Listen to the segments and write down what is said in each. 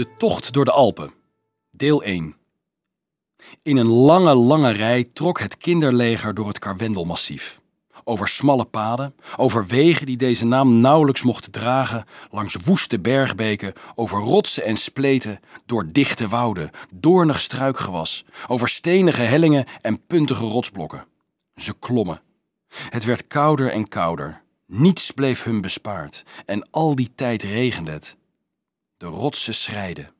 De tocht door de Alpen. Deel 1. In een lange, lange rij trok het kinderleger door het Karwendelmassief. Over smalle paden, over wegen die deze naam nauwelijks mochten dragen, langs woeste bergbeken, over rotsen en spleten, door dichte wouden, doornig struikgewas, over stenige hellingen en puntige rotsblokken. Ze klommen. Het werd kouder en kouder. Niets bleef hun bespaard en al die tijd regende het. De rotsen schrijden.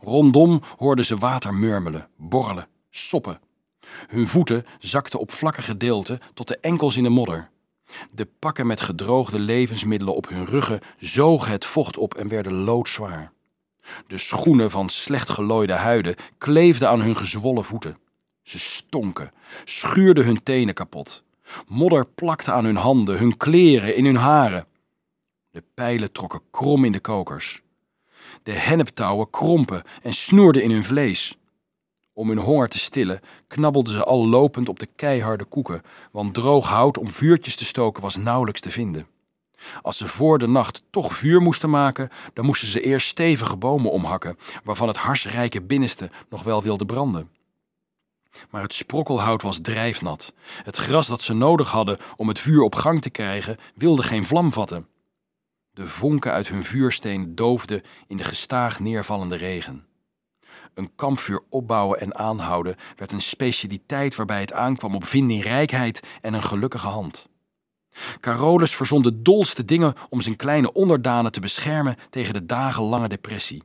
Rondom hoorden ze water murmelen, borrelen, soppen. Hun voeten zakten op vlakke gedeelten tot de enkels in de modder. De pakken met gedroogde levensmiddelen op hun ruggen zogen het vocht op en werden loodzwaar. De schoenen van slecht gelooide huiden kleefden aan hun gezwollen voeten. Ze stonken, schuurden hun tenen kapot. Modder plakte aan hun handen, hun kleren, in hun haren. De pijlen trokken krom in de kokers. De henneptouwen krompen en snoerden in hun vlees. Om hun honger te stillen knabbelden ze al lopend op de keiharde koeken, want droog hout om vuurtjes te stoken was nauwelijks te vinden. Als ze voor de nacht toch vuur moesten maken, dan moesten ze eerst stevige bomen omhakken, waarvan het harsrijke binnenste nog wel wilde branden. Maar het sprokkelhout was drijfnat. Het gras dat ze nodig hadden om het vuur op gang te krijgen, wilde geen vlam vatten. De vonken uit hun vuursteen doofden in de gestaag neervallende regen. Een kampvuur opbouwen en aanhouden werd een specialiteit waarbij het aankwam op vindingrijkheid en een gelukkige hand. Carolus verzon de dolste dingen om zijn kleine onderdanen te beschermen tegen de dagenlange depressie.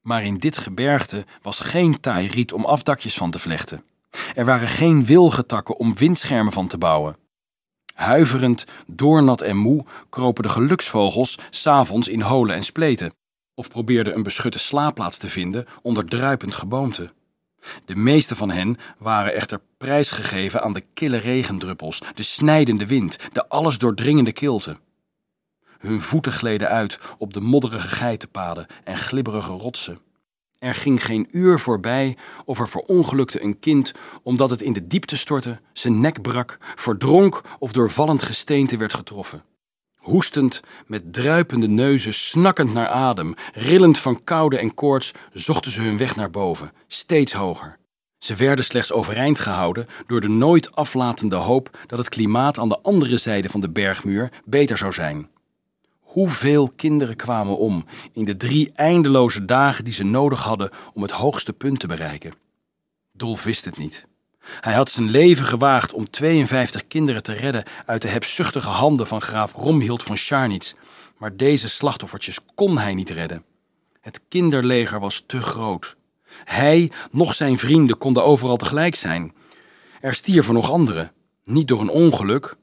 Maar in dit gebergte was geen taai riet om afdakjes van te vlechten. Er waren geen wilgetakken om windschermen van te bouwen. Huiverend, doornat en moe kropen de geluksvogels s'avonds in holen en spleten, of probeerden een beschutte slaapplaats te vinden onder druipend geboomte. De meeste van hen waren echter prijsgegeven aan de kille regendruppels, de snijdende wind, de alles doordringende kilte. Hun voeten gleden uit op de modderige geitenpaden en glibberige rotsen. Er ging geen uur voorbij of er verongelukte een kind omdat het in de diepte stortte, zijn nek brak, verdronk of door vallend gesteente werd getroffen. Hoestend, met druipende neuzen, snakkend naar adem, rillend van koude en koorts, zochten ze hun weg naar boven, steeds hoger. Ze werden slechts overeind gehouden door de nooit aflatende hoop dat het klimaat aan de andere zijde van de bergmuur beter zou zijn. Hoeveel kinderen kwamen om in de drie eindeloze dagen die ze nodig hadden om het hoogste punt te bereiken? Dolf wist het niet. Hij had zijn leven gewaagd om 52 kinderen te redden uit de hebzuchtige handen van graaf Romhild van Scharnitz, maar deze slachtoffertjes kon hij niet redden. Het kinderleger was te groot. Hij, nog zijn vrienden konden overal tegelijk zijn. Er stierven nog anderen, niet door een ongeluk,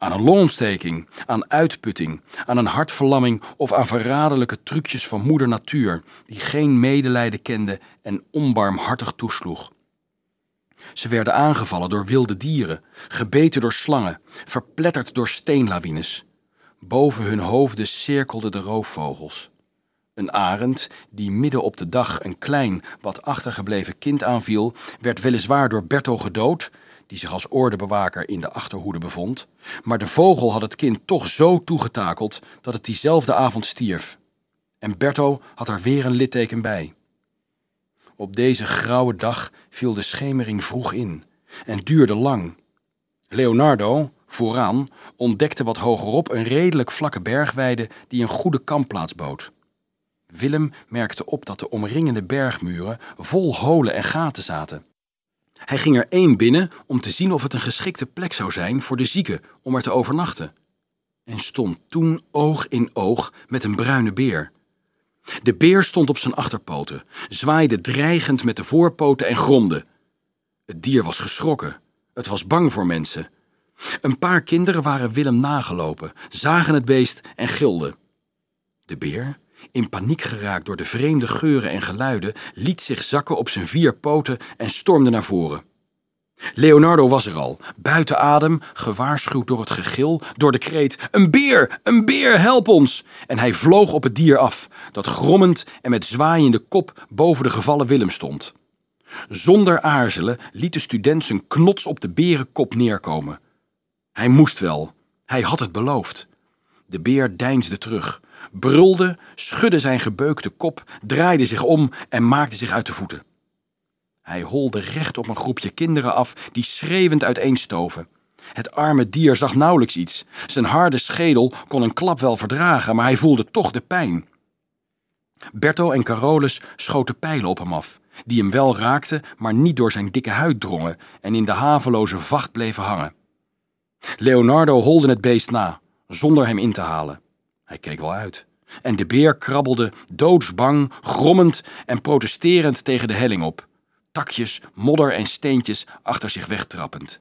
aan een longontsteking, aan uitputting, aan een hartverlamming of aan verraderlijke trucjes van moeder natuur, die geen medelijden kende en onbarmhartig toesloeg. Ze werden aangevallen door wilde dieren, gebeten door slangen, verpletterd door steenlawines. Boven hun hoofden cirkelden de roofvogels. Een arend, die midden op de dag een klein, wat achtergebleven kind aanviel, werd weliswaar door Berto gedood, die zich als ordebewaker in de achterhoede bevond, maar de vogel had het kind toch zo toegetakeld dat het diezelfde avond stierf. En Berto had er weer een litteken bij. Op deze grauwe dag viel de schemering vroeg in en duurde lang. Leonardo, vooraan, ontdekte wat hogerop een redelijk vlakke bergweide die een goede kampplaats bood. Willem merkte op dat de omringende bergmuren vol holen en gaten zaten. Hij ging er één binnen om te zien of het een geschikte plek zou zijn voor de zieken om er te overnachten. En stond toen oog in oog met een bruine beer. De beer stond op zijn achterpoten, zwaaide dreigend met de voorpoten en gromde. Het dier was geschrokken. Het was bang voor mensen. Een paar kinderen waren Willem nagelopen, zagen het beest en gilden. De beer, in paniek geraakt door de vreemde geuren en geluiden, liet zich zakken op zijn vier poten en stormde naar voren. Leonardo was er al, buiten adem, gewaarschuwd door het gegil, door de kreet: Een beer, een beer, help ons! En hij vloog op het dier af, dat grommend en met zwaaiende kop boven de gevallen Willem stond. Zonder aarzelen liet de student zijn knots op de berenkop neerkomen. Hij moest wel, hij had het beloofd. De beer deinsde terug, brulde, schudde zijn gebeukte kop, draaide zich om en maakte zich uit de voeten. Hij holde recht op een groepje kinderen af die schreeuwend uiteenstoven. Het arme dier zag nauwelijks iets. Zijn harde schedel kon een klap wel verdragen, maar hij voelde toch de pijn. Berto en Carolus schoten pijlen op hem af, die hem wel raakten, maar niet door zijn dikke huid drongen en in de haveloze vacht bleven hangen. Leonardo holde het beest na, zonder hem in te halen. Hij keek wel uit. En de beer krabbelde doodsbang, grommend en protesterend tegen de helling op, takjes, modder en steentjes achter zich wegtrappend.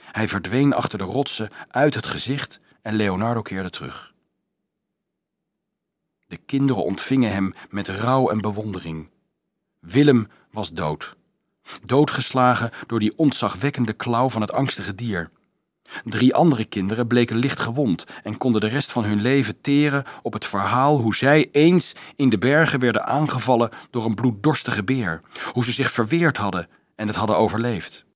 Hij verdween achter de rotsen uit het gezicht en Leonardo keerde terug. De kinderen ontvingen hem met rouw en bewondering. Willem was dood. Doodgeslagen door die ontzagwekkende klauw van het angstige dier. Drie andere kinderen bleken licht gewond en konden de rest van hun leven teren op het verhaal hoe zij eens in de bergen werden aangevallen door een bloeddorstige beer, hoe ze zich verweerd hadden en het hadden overleefd.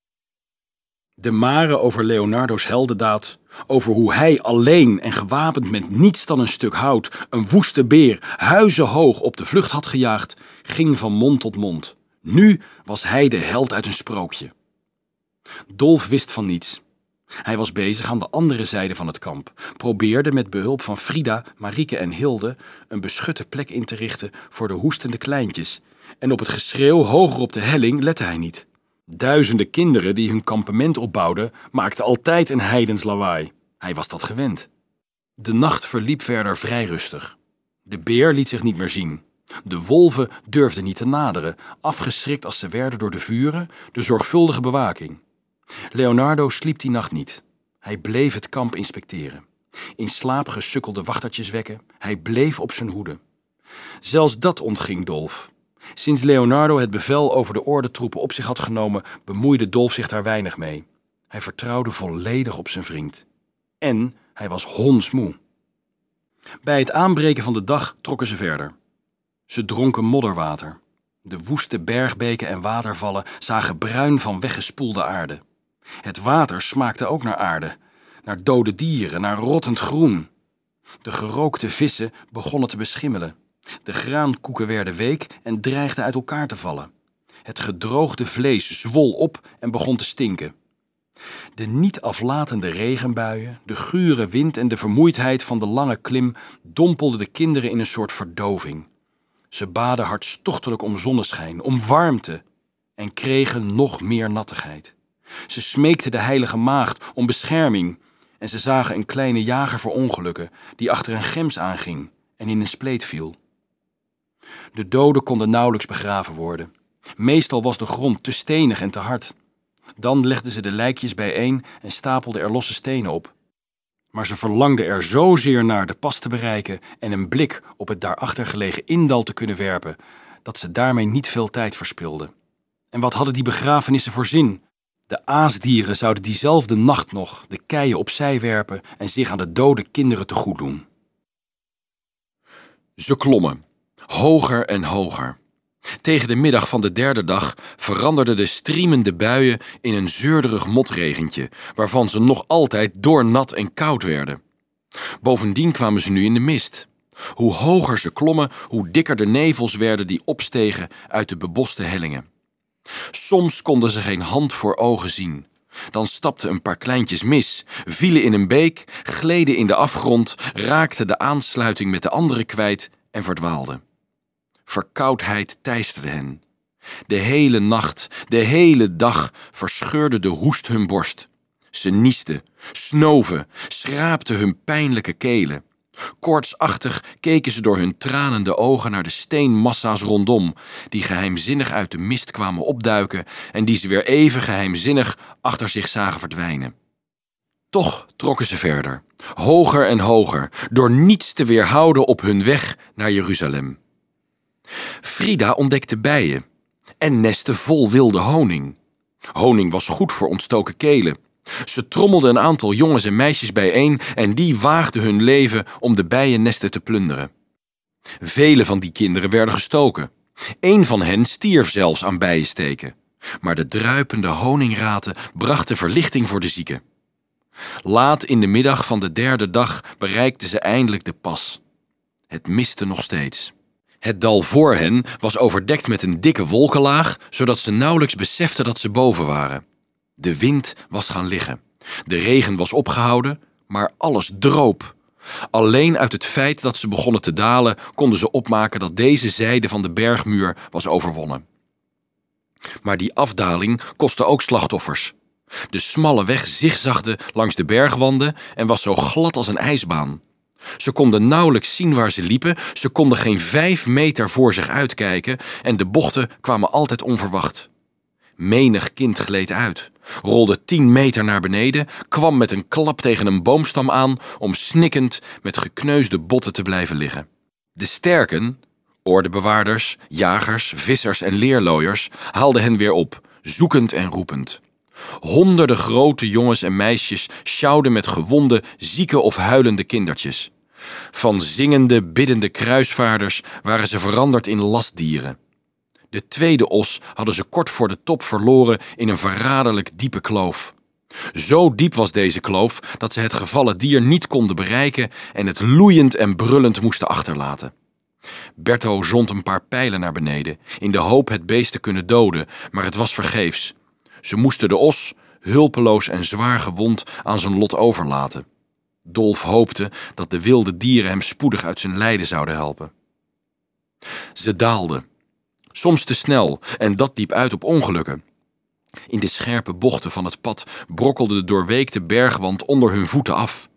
De mare over Leonardo's heldendaad, over hoe hij alleen en gewapend met niets dan een stuk hout een woeste beer huizenhoog op de vlucht had gejaagd, ging van mond tot mond. Nu was hij de held uit een sprookje. Dolf wist van niets. Hij was bezig aan de andere zijde van het kamp, probeerde met behulp van Frida, Marieke en Hilde een beschutte plek in te richten voor de hoestende kleintjes, en op het geschreeuw hoger op de helling lette hij niet. Duizenden kinderen die hun kampement opbouwden, maakten altijd een heidens lawaai. Hij was dat gewend. De nacht verliep verder vrij rustig. De beer liet zich niet meer zien. De wolven durfden niet te naderen, afgeschrikt als ze werden door de vuren, de zorgvuldige bewaking. Leonardo sliep die nacht niet. Hij bleef het kamp inspecteren. In slaap gesukkelde wachtertjes wekken. Hij bleef op zijn hoede. Zelfs dat ontging Dolf. Sinds Leonardo het bevel over de ordentroepen op zich had genomen, bemoeide Dolf zich daar weinig mee. Hij vertrouwde volledig op zijn vriend. En hij was hondsmoe. Bij het aanbreken van de dag trokken ze verder. Ze dronken modderwater. De woeste bergbeken en watervallen zagen bruin van weggespoelde aarde. Het water smaakte ook naar aarde, naar dode dieren, naar rottend groen. De gerookte vissen begonnen te beschimmelen. De graankoeken werden week en dreigden uit elkaar te vallen. Het gedroogde vlees zwol op en begon te stinken. De niet aflatende regenbuien, de gure wind en de vermoeidheid van de lange klim dompelden de kinderen in een soort verdoving. Ze baden hartstochtelijk om zonneschijn, om warmte en kregen nog meer nattigheid. Ze smeekten de heilige maagd om bescherming en ze zagen een kleine jager verongelukken die achter een gems aanging en in een spleet viel. De doden konden nauwelijks begraven worden. Meestal was de grond te stenig en te hard. Dan legden ze de lijkjes bijeen en stapelden er losse stenen op. Maar ze verlangden er zozeer naar de pas te bereiken en een blik op het daarachter gelegen indal te kunnen werpen, dat ze daarmee niet veel tijd verspilden. En wat hadden die begrafenissen voor zin? De aasdieren zouden diezelfde nacht nog de keien opzij werpen en zich aan de dode kinderen te goed doen. Ze klommen, hoger en hoger. Tegen de middag van de derde dag veranderden de striemende buien in een zeurderig motregentje, waarvan ze nog altijd doornat en koud werden. Bovendien kwamen ze nu in de mist. Hoe hoger ze klommen, hoe dikker de nevels werden die opstegen uit de beboste hellingen. Soms konden ze geen hand voor ogen zien. Dan stapten een paar kleintjes mis, vielen in een beek, gleden in de afgrond, raakten de aansluiting met de andere kwijt en verdwaalden. Verkoudheid teisterde hen. De hele nacht, de hele dag verscheurde de hoest hun borst. Ze niesten, snoven, schraapten hun pijnlijke kelen. Koortsachtig keken ze door hun tranende ogen naar de steenmassa's rondom, die geheimzinnig uit de mist kwamen opduiken en die ze weer even geheimzinnig achter zich zagen verdwijnen. Toch trokken ze verder, hoger en hoger, door niets te weerhouden op hun weg naar Jeruzalem. Frida ontdekte bijen en nesten vol wilde honing. Honing was goed voor ontstoken kelen. Ze trommelden een aantal jongens en meisjes bijeen en die waagden hun leven om de bijennesten te plunderen. Vele van die kinderen werden gestoken. Een van hen stierf zelfs aan bijensteken. Maar de druipende honingraten brachten verlichting voor de zieken. Laat in de middag van de derde dag bereikten ze eindelijk de pas. Het miste nog steeds. Het dal voor hen was overdekt met een dikke wolkenlaag, zodat ze nauwelijks beseften dat ze boven waren. De wind was gaan liggen. De regen was opgehouden, maar alles droop. Alleen uit het feit dat ze begonnen te dalen konden ze opmaken dat deze zijde van de bergmuur was overwonnen. Maar die afdaling kostte ook slachtoffers. De smalle weg zigzagde langs de bergwanden en was zo glad als een ijsbaan. Ze konden nauwelijks zien waar ze liepen, ze konden geen vijf meter voor zich uitkijken en de bochten kwamen altijd onverwacht. Menig kind gleed uit, rolde tien meter naar beneden, kwam met een klap tegen een boomstam aan om snikkend met gekneusde botten te blijven liggen. De sterken, ordebewaarders, jagers, vissers en leerlooiers, haalden hen weer op, zoekend en roepend. Honderden grote jongens en meisjes sjouwden met gewonde, zieke of huilende kindertjes. Van zingende, biddende kruisvaarders waren ze veranderd in lastdieren. De tweede os hadden ze kort voor de top verloren in een verraderlijk diepe kloof. Zo diep was deze kloof dat ze het gevallen dier niet konden bereiken en het loeiend en brullend moesten achterlaten. Berto zond een paar pijlen naar beneden, in de hoop het beest te kunnen doden, maar het was vergeefs. Ze moesten de os, hulpeloos en zwaar gewond, aan zijn lot overlaten. Dolf hoopte dat de wilde dieren hem spoedig uit zijn lijden zouden helpen. Ze daalden, soms te snel, en dat liep uit op ongelukken. In de scherpe bochten van het pad brokkelde de doorweekte bergwand onder hun voeten af.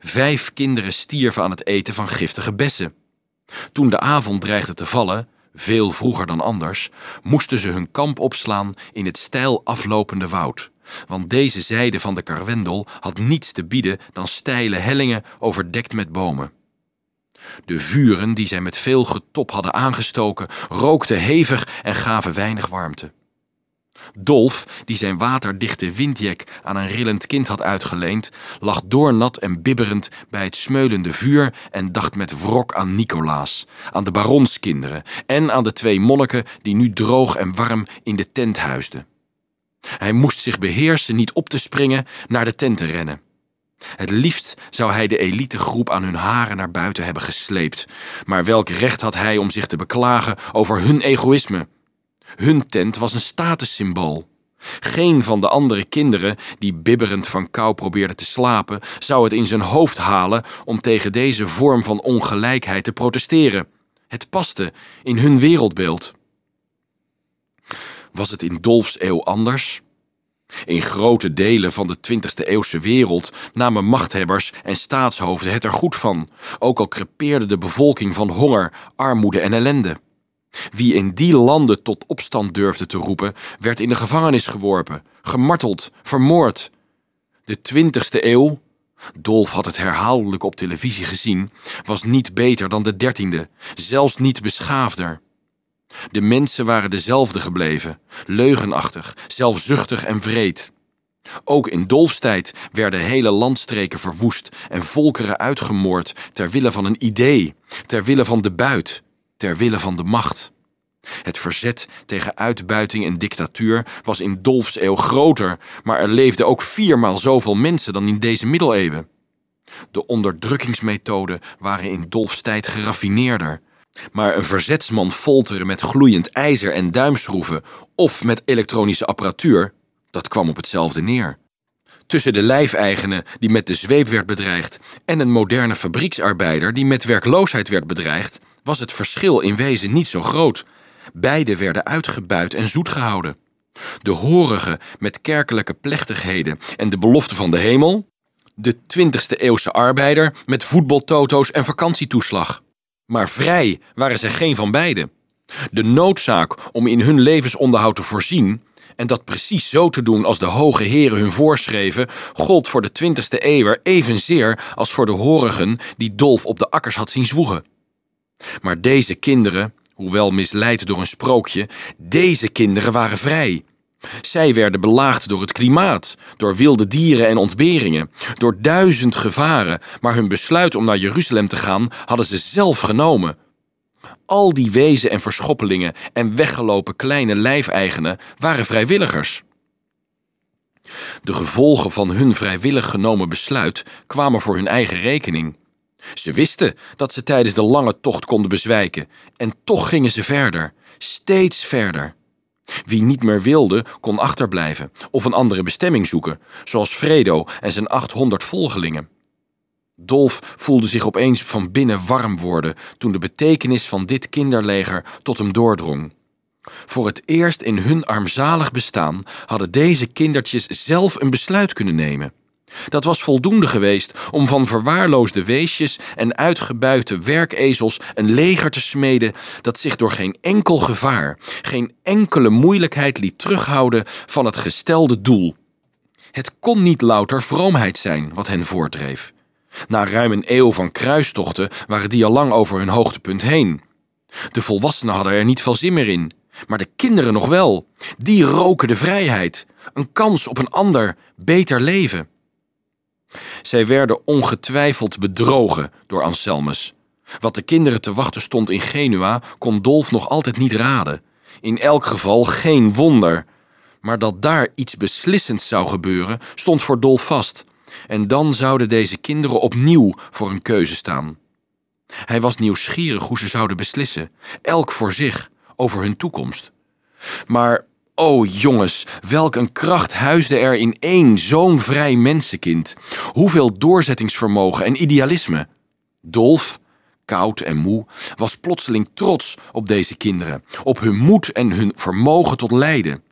Vijf kinderen stierven aan het eten van giftige bessen. Toen de avond dreigde te vallen, veel vroeger dan anders, moesten ze hun kamp opslaan in het steil aflopende woud. Want deze zijde van de karwendel had niets te bieden dan steile hellingen overdekt met bomen. De vuren die zij met veel getop hadden aangestoken, rookten hevig en gaven weinig warmte. Dolf, die zijn waterdichte windjek aan een rillend kind had uitgeleend, lag doornat en bibberend bij het smeulende vuur en dacht met wrok aan Nicolaas, aan de baronskinderen en aan de twee monniken die nu droog en warm in de tent huisden. Hij moest zich beheersen niet op te springen, naar de tent te rennen. Het liefst zou hij de elitegroep aan hun haren naar buiten hebben gesleept, maar welk recht had hij om zich te beklagen over hun egoïsme? Hun tent was een statussymbool. Geen van de andere kinderen, die bibberend van kou probeerden te slapen, zou het in zijn hoofd halen om tegen deze vorm van ongelijkheid te protesteren. Het paste in hun wereldbeeld. Was het in Dolfs eeuw anders? In grote delen van de 20e eeuwse wereld namen machthebbers en staatshoofden het er goed van, ook al crepeerde de bevolking van honger, armoede en ellende. Wie in die landen tot opstand durfde te roepen, werd in de gevangenis geworpen, gemarteld, vermoord. De 20e eeuw, Dolf had het herhaaldelijk op televisie gezien, was niet beter dan de 13e, zelfs niet beschaafder. De mensen waren dezelfde gebleven, leugenachtig, zelfzuchtig en vreed. Ook in Dolfstijd werden hele landstreken verwoest en volkeren uitgemoord ter wille van een idee, ter wille van de buit, ter wille van de macht. Het verzet tegen uitbuiting en dictatuur was in Dolfs eeuw groter, maar er leefden ook viermaal zoveel mensen dan in deze middeleeuwen. De onderdrukkingsmethoden waren in Dolfs tijd geraffineerder. Maar een verzetsman folteren met gloeiend ijzer en duimschroeven of met elektronische apparatuur, dat kwam op hetzelfde neer. Tussen de lijfeigene die met de zweep werd bedreigd en een moderne fabrieksarbeider die met werkloosheid werd bedreigd, was het verschil in wezen niet zo groot. Beide werden uitgebuit en zoet gehouden. De horige met kerkelijke plechtigheden en de belofte van de hemel. De 20e eeuwse arbeider met voetbaltoto's en vakantietoeslag. Maar vrij waren zij geen van beiden. De noodzaak om in hun levensonderhoud te voorzien en dat precies zo te doen als de hoge heren hun voorschreven, gold voor de 20e eeuw evenzeer als voor de horigen die Dolf op de akkers had zien zwoegen. Maar deze kinderen, hoewel misleid door een sprookje, deze kinderen waren vrij. Zij werden belaagd door het klimaat, door wilde dieren en ontberingen, door duizend gevaren, maar hun besluit om naar Jeruzalem te gaan hadden ze zelf genomen. Al die wezen en verschoppelingen en weggelopen kleine lijfeigenen waren vrijwilligers. De gevolgen van hun vrijwillig genomen besluit kwamen voor hun eigen rekening. Ze wisten dat ze tijdens de lange tocht konden bezwijken, en toch gingen ze verder, steeds verder. Wie niet meer wilde, kon achterblijven of een andere bestemming zoeken, zoals Fredo en zijn 800 volgelingen. Dolf voelde zich opeens van binnen warm worden toen de betekenis van dit kinderleger tot hem doordrong. Voor het eerst in hun armzalig bestaan hadden deze kindertjes zelf een besluit kunnen nemen. Dat was voldoende geweest om van verwaarloosde weesjes en uitgebuite werkezels een leger te smeden dat zich door geen enkel gevaar, geen enkele moeilijkheid liet terughouden van het gestelde doel. Het kon niet louter vroomheid zijn wat hen voortdreef. Na ruim een eeuw van kruistochten waren die al lang over hun hoogtepunt heen. De volwassenen hadden er niet veel zin meer in, maar de kinderen nog wel. Die roken de vrijheid, een kans op een ander, beter leven. Zij werden ongetwijfeld bedrogen door Anselmus. Wat de kinderen te wachten stond in Genua, kon Dolf nog altijd niet raden. In elk geval geen wonder. Maar dat daar iets beslissends zou gebeuren, stond voor Dolf vast. En dan zouden deze kinderen opnieuw voor een keuze staan. Hij was nieuwsgierig hoe ze zouden beslissen, elk voor zich, over hun toekomst. Maar O jongens, welk een kracht huisde er in één zo'n vrij mensenkind. Hoeveel doorzettingsvermogen en idealisme. Dolf, koud en moe, was plotseling trots op deze kinderen, op hun moed en hun vermogen tot lijden.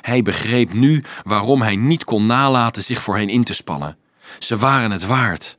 Hij begreep nu waarom hij niet kon nalaten zich voor hen in te spannen. Ze waren het waard.